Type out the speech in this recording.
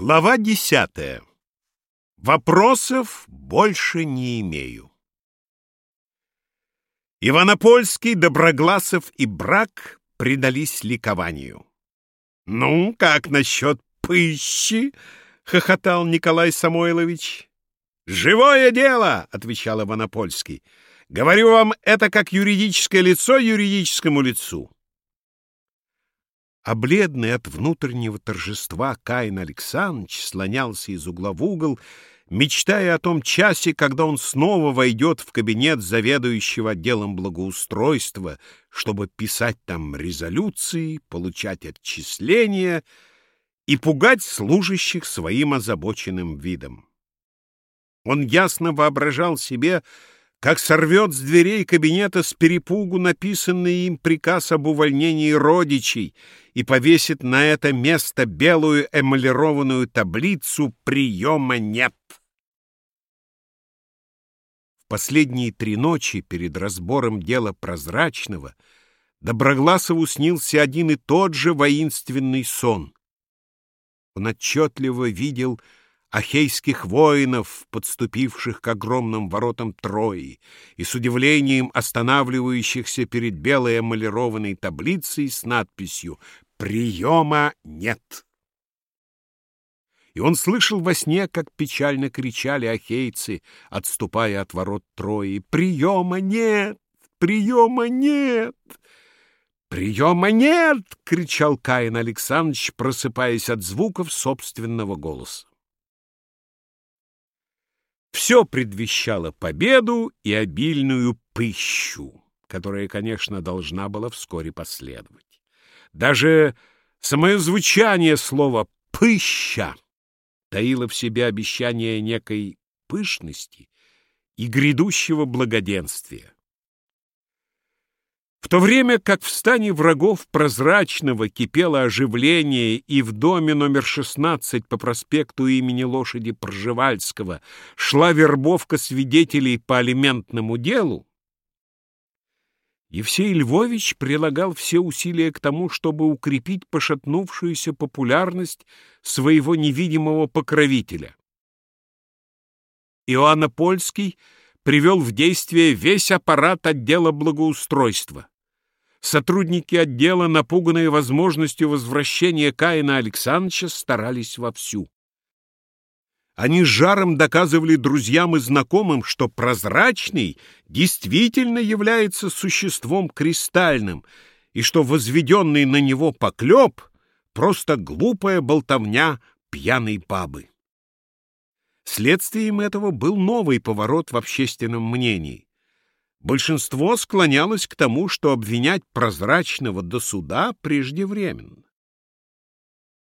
Глава десятая. Вопросов больше не имею. Иванопольский, Доброгласов и Брак предались ликованию. «Ну, как насчет пыщи?» — хохотал Николай Самойлович. «Живое дело!» — отвечал Иванопольский. «Говорю вам, это как юридическое лицо юридическому лицу а бледный от внутреннего торжества Каин Александрович слонялся из угла в угол, мечтая о том часе, когда он снова войдет в кабинет заведующего отделом благоустройства, чтобы писать там резолюции, получать отчисления и пугать служащих своим озабоченным видом. Он ясно воображал себе, как сорвет с дверей кабинета с перепугу написанный им приказ об увольнении родичей и повесит на это место белую эмалированную таблицу «Приема нет». В последние три ночи перед разбором дела прозрачного Доброгласову снился один и тот же воинственный сон. Он отчетливо видел ахейских воинов, подступивших к огромным воротам Трои, и с удивлением останавливающихся перед белой эмалированной таблицей с надписью «Приема нет». И он слышал во сне, как печально кричали ахейцы, отступая от ворот Трои, «Приема нет! Приема нет!» «Приема нет!» — кричал Каин Александрович, просыпаясь от звуков собственного голоса. Все предвещало победу и обильную пыщу, которая, конечно, должна была вскоре последовать. Даже самое звучание слова «пыща» таило в себе обещание некой пышности и грядущего благоденствия. В то время как в стане врагов прозрачного кипело оживление и в доме номер 16 по проспекту имени лошади Пржевальского шла вербовка свидетелей по алиментному делу, Евсей Львович прилагал все усилия к тому, чтобы укрепить пошатнувшуюся популярность своего невидимого покровителя. Иоанна Польский привел в действие весь аппарат отдела благоустройства. Сотрудники отдела, напуганные возможностью возвращения Каина Александровича, старались вовсю. Они жаром доказывали друзьям и знакомым, что прозрачный действительно является существом кристальным, и что возведенный на него поклеп — просто глупая болтовня пьяной бабы. Следствием этого был новый поворот в общественном мнении. Большинство склонялось к тому, что обвинять прозрачного до суда преждевременно.